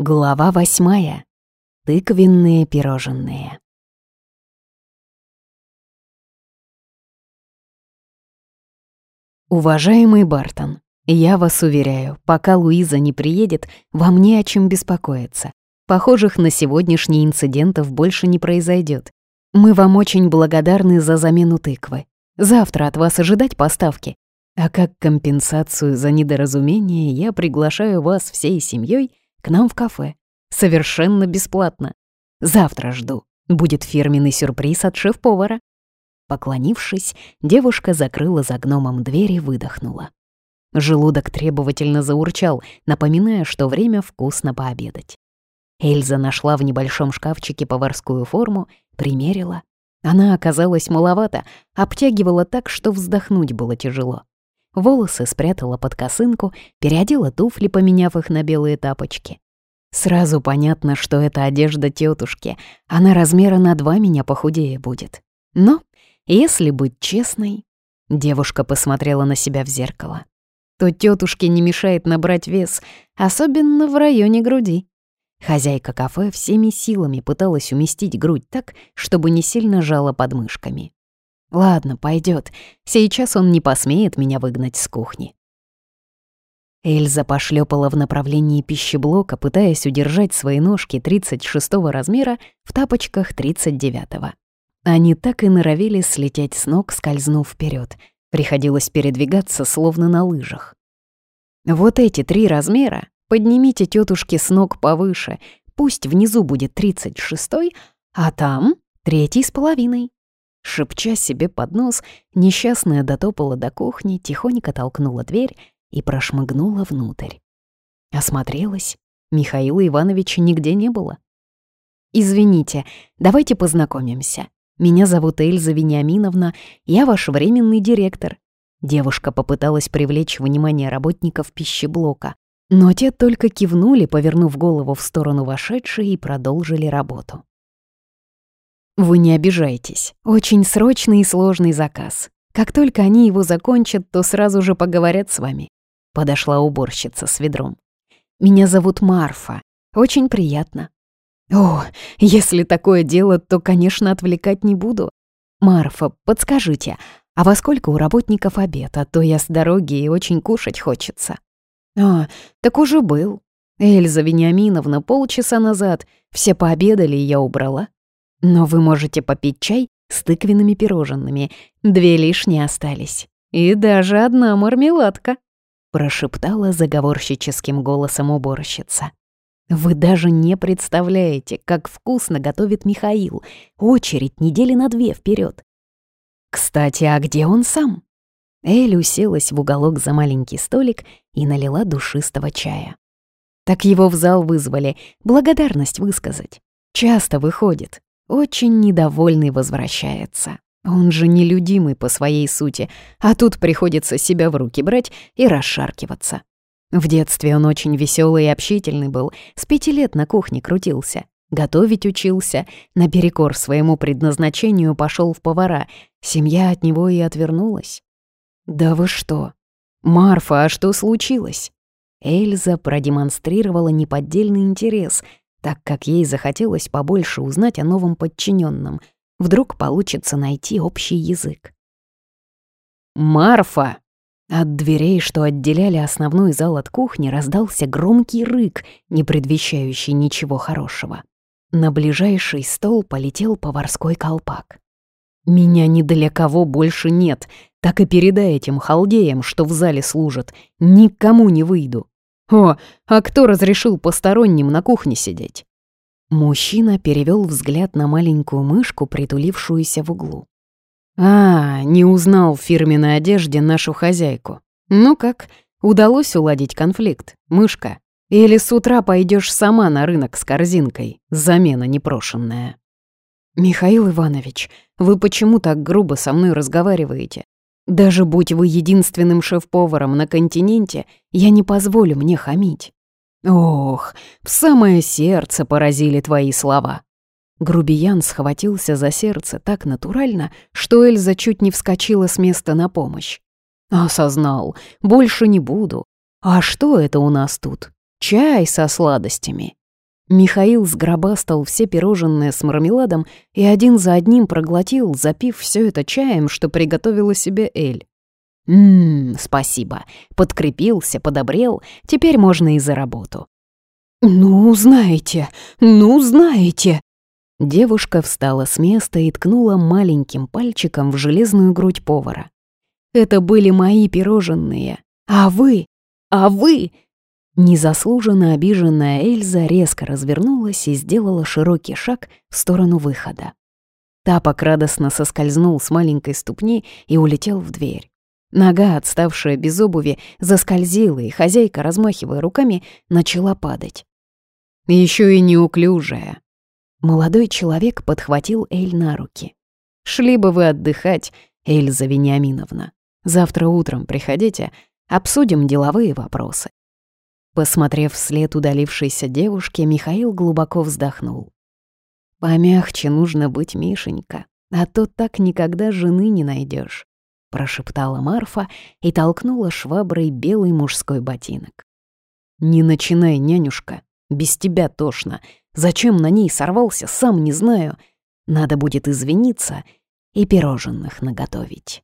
Глава восьмая. Тыквенные пирожные. Уважаемый Бартон, я вас уверяю, пока Луиза не приедет, вам не о чем беспокоиться. Похожих на сегодняшний инцидентов больше не произойдет. Мы вам очень благодарны за замену тыквы. Завтра от вас ожидать поставки. А как компенсацию за недоразумение я приглашаю вас всей семьей к нам в кафе. Совершенно бесплатно. Завтра жду. Будет фирменный сюрприз от шеф-повара. Поклонившись, девушка закрыла за гномом дверь и выдохнула. Желудок требовательно заурчал, напоминая, что время вкусно пообедать. Эльза нашла в небольшом шкафчике поварскую форму, примерила. Она оказалась маловато, обтягивала так, что вздохнуть было тяжело. Волосы спрятала под косынку, переодела туфли, поменяв их на белые тапочки. Сразу понятно, что это одежда тетушки. Она размера на два меня похудее будет. Но, если быть честной, девушка посмотрела на себя в зеркало, то тетушке не мешает набрать вес, особенно в районе груди. Хозяйка кафе всеми силами пыталась уместить грудь так, чтобы не сильно жала подмышками. Ладно, пойдет. Сейчас он не посмеет меня выгнать с кухни. Эльза пошлепала в направлении пищеблока, пытаясь удержать свои ножки 36 размера в тапочках 39-го. Они так и норовили слететь с ног, скользнув вперед. Приходилось передвигаться, словно на лыжах. Вот эти три размера поднимите тетушки с ног повыше, пусть внизу будет 36-й, а там третий с половиной. Шепча себе под нос, несчастная дотопала до кухни, тихонько толкнула дверь и прошмыгнула внутрь. Осмотрелась. Михаила Ивановича нигде не было. «Извините, давайте познакомимся. Меня зовут Эльза Вениаминовна, я ваш временный директор». Девушка попыталась привлечь внимание работников пищеблока, но те только кивнули, повернув голову в сторону вошедшей и продолжили работу. «Вы не обижайтесь. Очень срочный и сложный заказ. Как только они его закончат, то сразу же поговорят с вами. Подошла уборщица с ведром. «Меня зовут Марфа. Очень приятно». «О, если такое дело, то, конечно, отвлекать не буду. Марфа, подскажите, а во сколько у работников обед, а то я с дороги и очень кушать хочется». «А, так уже был. Эльза Вениаминовна полчаса назад. Все пообедали, и я убрала. Но вы можете попить чай с тыквенными пирожными. Две лишние остались. И даже одна мармеладка» прошептала заговорщическим голосом уборщица. «Вы даже не представляете, как вкусно готовит Михаил. Очередь недели на две вперед. Кстати, а где он сам?» Эль уселась в уголок за маленький столик и налила душистого чая. Так его в зал вызвали, благодарность высказать. Часто выходит, очень недовольный возвращается. Он же нелюдимый по своей сути, а тут приходится себя в руки брать и расшаркиваться. В детстве он очень веселый и общительный был, с пяти лет на кухне крутился, готовить учился, наперекор своему предназначению пошел в повара, семья от него и отвернулась. «Да вы что? Марфа, а что случилось?» Эльза продемонстрировала неподдельный интерес, так как ей захотелось побольше узнать о новом подчиненном — Вдруг получится найти общий язык. «Марфа!» От дверей, что отделяли основной зал от кухни, раздался громкий рык, не предвещающий ничего хорошего. На ближайший стол полетел поварской колпак. «Меня ни для кого больше нет, так и передай этим халдеям, что в зале служат. Никому не выйду. О, а кто разрешил посторонним на кухне сидеть?» Мужчина перевел взгляд на маленькую мышку, притулившуюся в углу. «А, не узнал в фирменной одежде нашу хозяйку. Ну как, удалось уладить конфликт, мышка? Или с утра пойдешь сама на рынок с корзинкой, замена непрошенная?» «Михаил Иванович, вы почему так грубо со мной разговариваете? Даже будь вы единственным шеф-поваром на континенте, я не позволю мне хамить». «Ох, в самое сердце поразили твои слова». Грубиян схватился за сердце так натурально, что Эльза чуть не вскочила с места на помощь. «Осознал, больше не буду. А что это у нас тут? Чай со сладостями. Михаил сгробастал все пирожные с мармеладом и один за одним проглотил, запив все это чаем, что приготовила себе Эль. «Ммм, спасибо. Подкрепился, подобрел. Теперь можно и за работу». «Ну, знаете, ну, знаете!» Девушка встала с места и ткнула маленьким пальчиком в железную грудь повара. «Это были мои пирожные. А вы? А вы?» Незаслуженно обиженная Эльза резко развернулась и сделала широкий шаг в сторону выхода. Тапок радостно соскользнул с маленькой ступни и улетел в дверь. Нога, отставшая без обуви, заскользила, и хозяйка, размахивая руками, начала падать. Еще и неуклюжая. Молодой человек подхватил Эль на руки. «Шли бы вы отдыхать, Эльза Вениаминовна. Завтра утром приходите, обсудим деловые вопросы». Посмотрев вслед удалившейся девушке, Михаил глубоко вздохнул. «Помягче нужно быть, Мишенька, а то так никогда жены не найдешь, прошептала Марфа и толкнула шваброй белый мужской ботинок. «Не начинай, нянюшка, без тебя тошно. Зачем на ней сорвался, сам не знаю. Надо будет извиниться и пирожных наготовить».